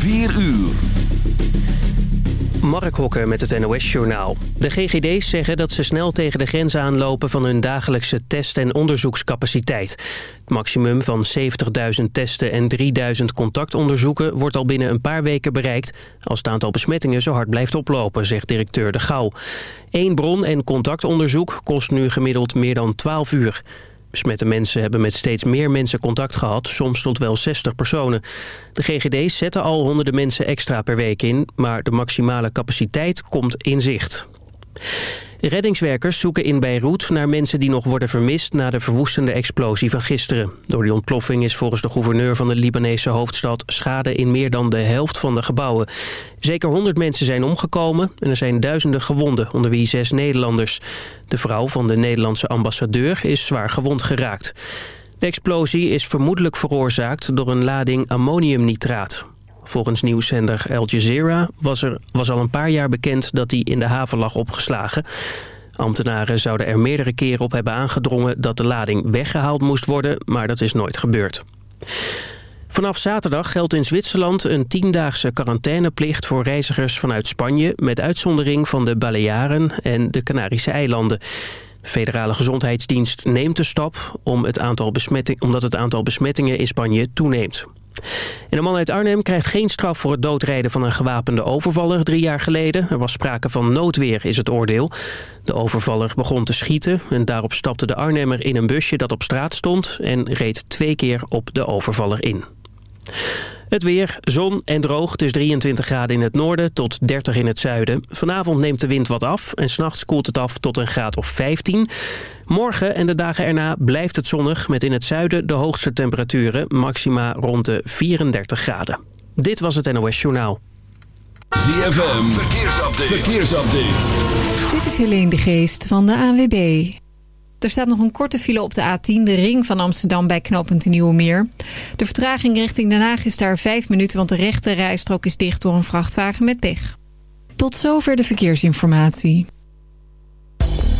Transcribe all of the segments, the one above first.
4 uur. Mark Hokker met het NOS-journaal. De GGD's zeggen dat ze snel tegen de grens aanlopen van hun dagelijkse test- en onderzoekscapaciteit. Het maximum van 70.000 testen en 3.000 contactonderzoeken wordt al binnen een paar weken bereikt... als het aantal besmettingen zo hard blijft oplopen, zegt directeur De Gouw. Eén bron- en contactonderzoek kost nu gemiddeld meer dan 12 uur. Besmette mensen hebben met steeds meer mensen contact gehad, soms tot wel 60 personen. De GGD's zetten al honderden mensen extra per week in, maar de maximale capaciteit komt in zicht. Reddingswerkers zoeken in Beirut naar mensen die nog worden vermist... na de verwoestende explosie van gisteren. Door die ontploffing is volgens de gouverneur van de Libanese hoofdstad... schade in meer dan de helft van de gebouwen. Zeker 100 mensen zijn omgekomen en er zijn duizenden gewonden... onder wie zes Nederlanders. De vrouw van de Nederlandse ambassadeur is zwaar gewond geraakt. De explosie is vermoedelijk veroorzaakt door een lading ammoniumnitraat. Volgens nieuwszender Al Jazeera was, er, was al een paar jaar bekend dat hij in de haven lag opgeslagen. Ambtenaren zouden er meerdere keren op hebben aangedrongen dat de lading weggehaald moest worden, maar dat is nooit gebeurd. Vanaf zaterdag geldt in Zwitserland een tiendaagse quarantaineplicht voor reizigers vanuit Spanje... met uitzondering van de Balearen en de Canarische eilanden. De federale gezondheidsdienst neemt de stap om het aantal omdat het aantal besmettingen in Spanje toeneemt. En een man uit Arnhem krijgt geen straf voor het doodrijden van een gewapende overvaller drie jaar geleden. Er was sprake van noodweer, is het oordeel. De overvaller begon te schieten en daarop stapte de Arnhemmer in een busje dat op straat stond en reed twee keer op de overvaller in. Het weer, zon en droog. Is 23 graden in het noorden tot 30 in het zuiden. Vanavond neemt de wind wat af en s'nachts koelt het af tot een graad of 15. Morgen en de dagen erna blijft het zonnig met in het zuiden de hoogste temperaturen. Maxima rond de 34 graden. Dit was het NOS Journaal. ZFM, verkeersupdate. verkeersupdate. Dit is Helene de Geest van de ANWB. Er staat nog een korte file op de A10, de ring van Amsterdam bij knooppunt Nieuwe Meer. De vertraging richting Den Haag is daar 5 minuten, want de rechte rijstrook is dicht door een vrachtwagen met pech. Tot zover de verkeersinformatie.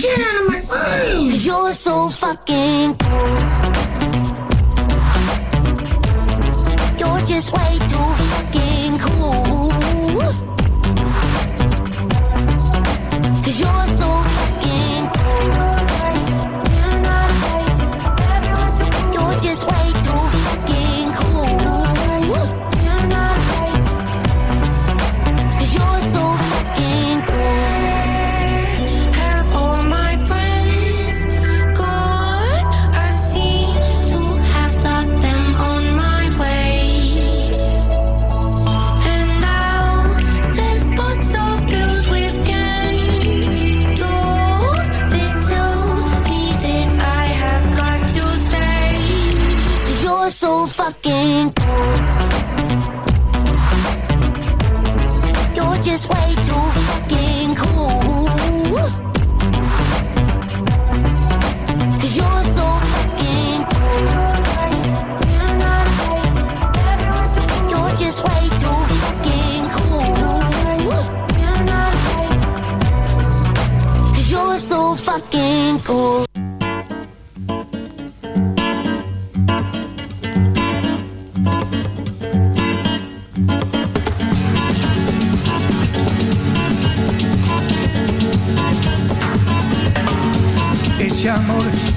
Get out of my! Cause you're so fucking cool. You're just way so fucking cool. You're just way too fucking cool. Cause you're so fucking cool. You're just way too fucking cool. Cause you're so fucking cool.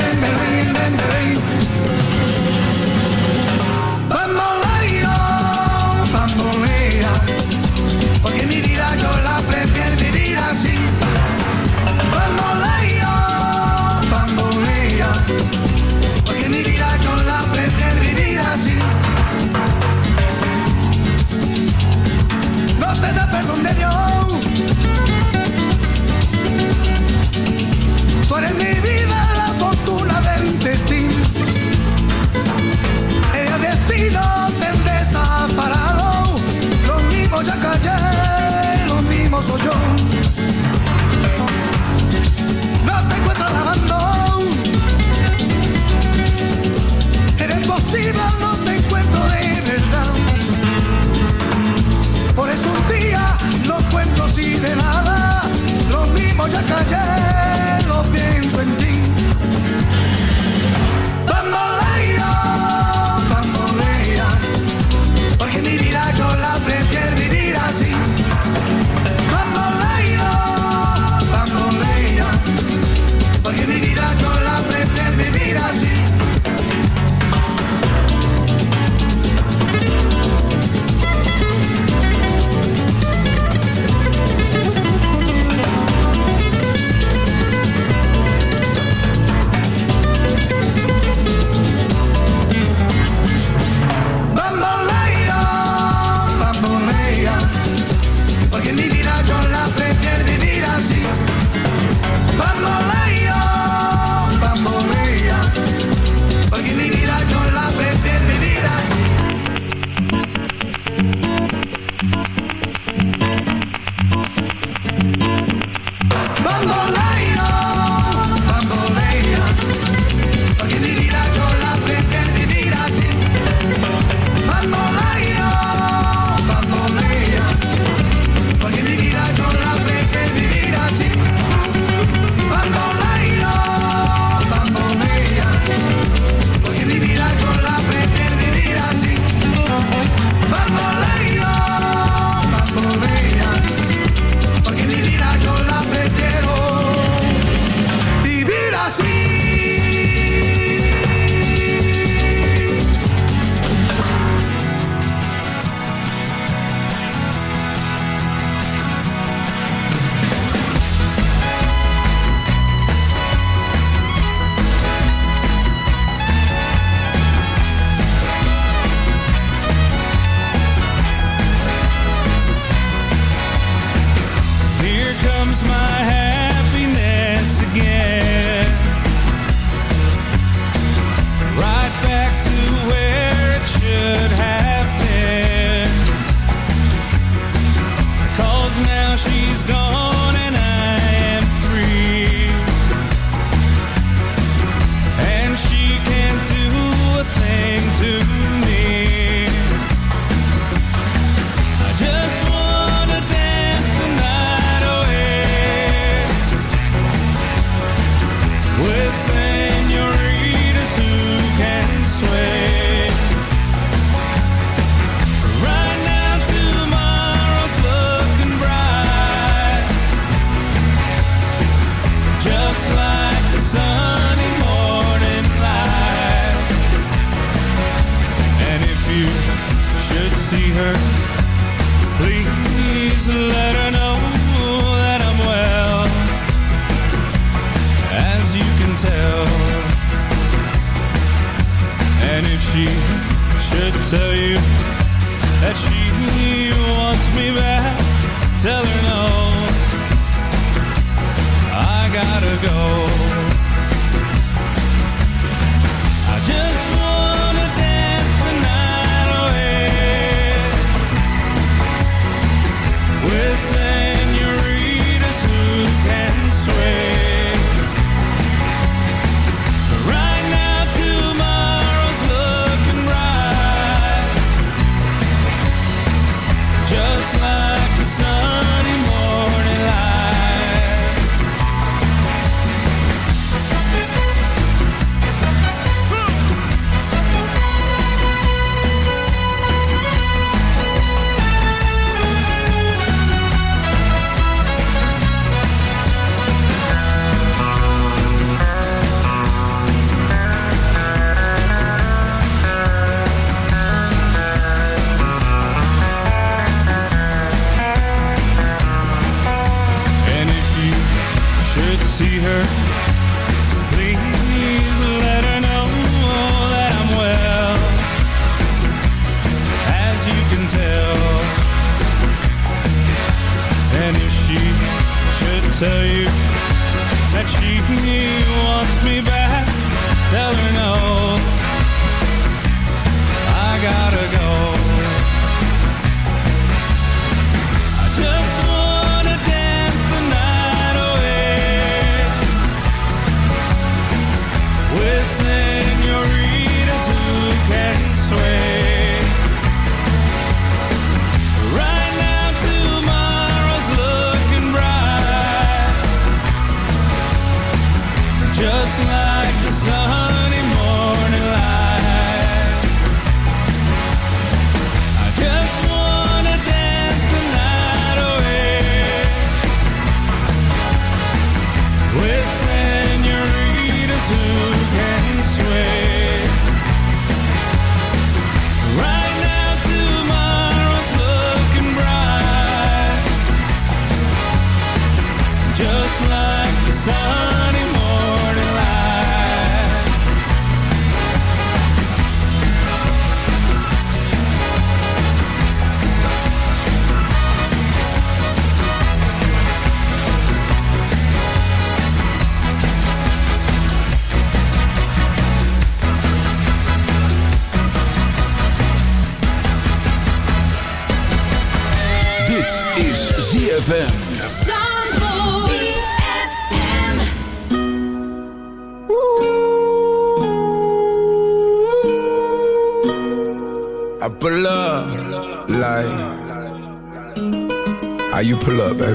rain, rain, rain. alabando. Eres posible, no te encuentro de verdad. Por eso un día los cuentos y de nada, los mismos ya callé, lo pienso en ti.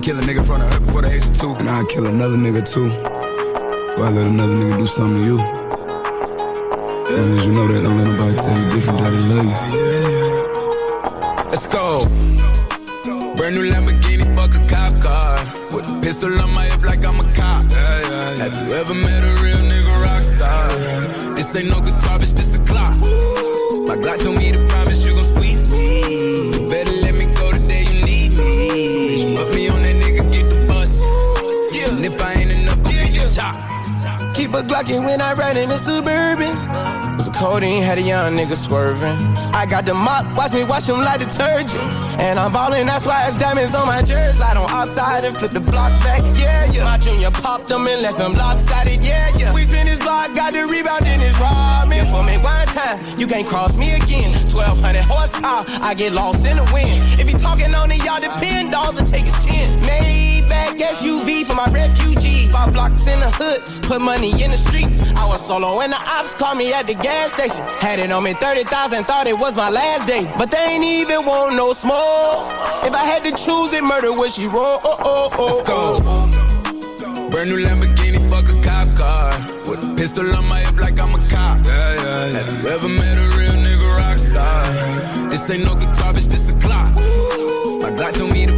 kill a nigga in front of her before the age of two. And I'd kill another nigga too. Before I let another nigga do something to you. Long as you know that, don't let nobody tell you different that I love you. Let's go. Brand new Lamborghini, fuck a cop car. With a pistol on my hip like I'm a cop. Have you ever met a real nigga rock star? This ain't no guitar, bitch, this a clock. My Glock told me to promise Keep a Glockin' when I ride in the Suburban. A codeine, had a young nigga swerving. I got the mop, watch me wash him like detergent. And I'm ballin', that's why it's diamonds on my jersey. Slide on outside and flip the block back, yeah, yeah. My junior popped them and left them lopsided, yeah, yeah. We spin his block, got the rebound in his ramen. You can't cross me again. 1200 horsepower, I get lost in the wind. If he talking on it, y'all depend, dolls and take his chin. Maybach SUV for my refugees. Five blocks in the hood, put money in the streets. I was solo and the ops called me at the gas station. Had it on me 30,000, thought it was my last day. But they ain't even want no smoke. If I had to choose it, murder would she roll? Oh, oh, oh, Let's go. Brand new Lamborghini, fuck a cop car. With a pistol on my hip like I'm a cop. Yeah, yeah, yeah. Have you ever met a real nigga rock star? This ain't no guitar, bitch, this a clock. My Glock told me to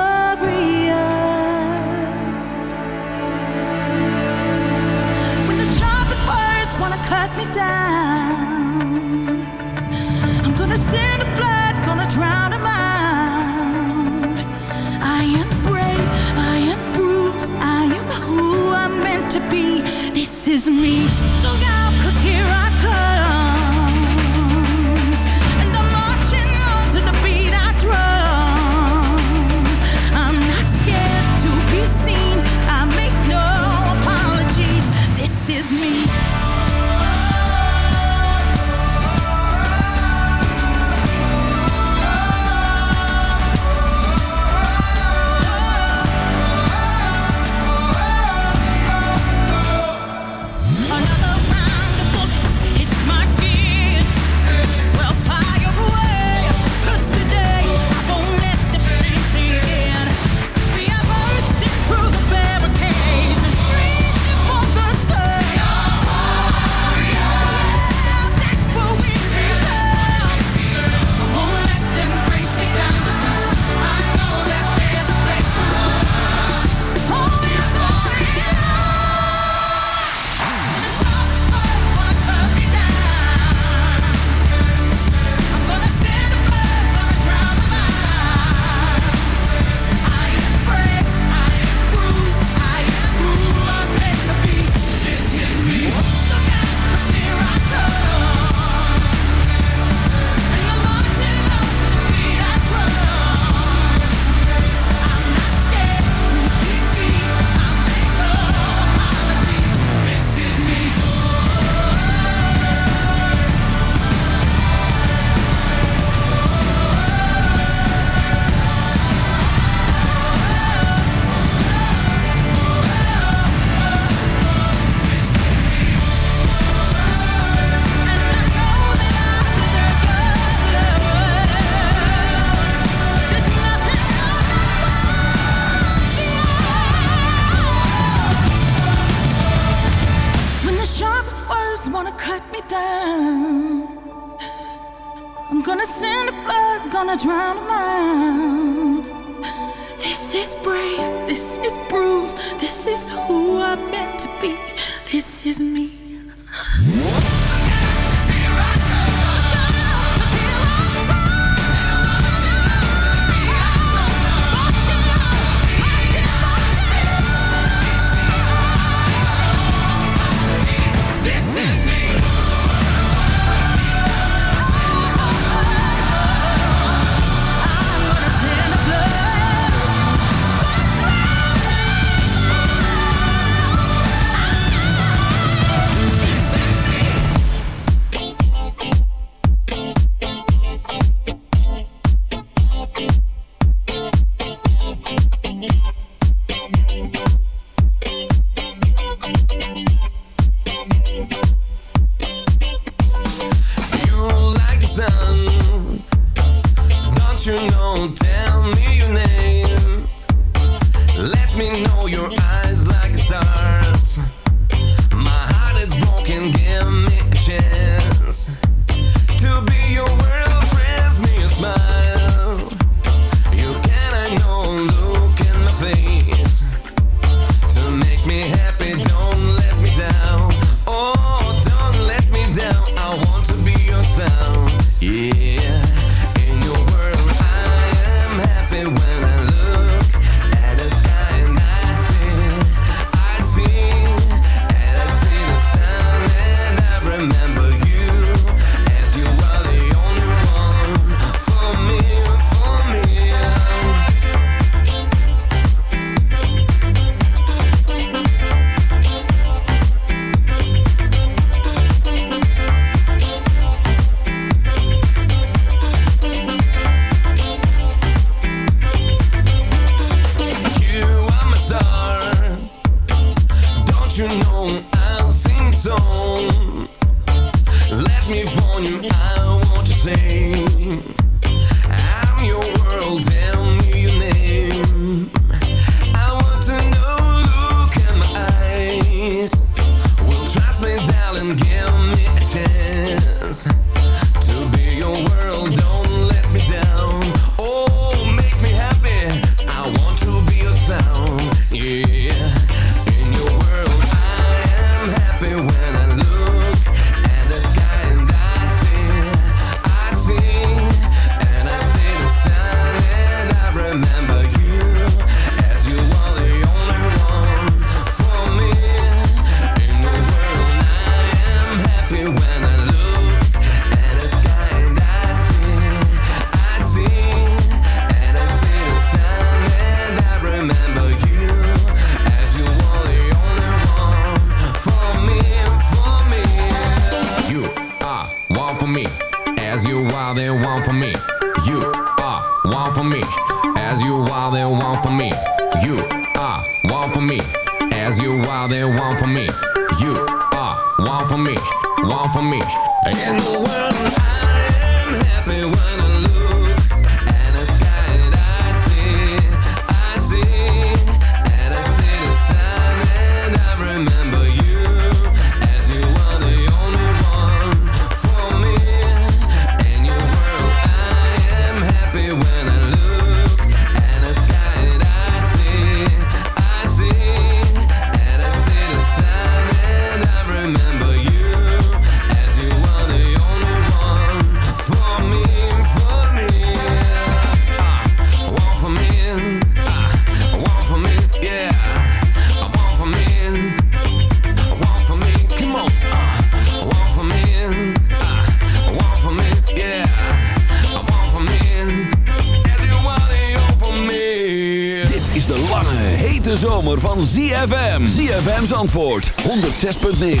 106.9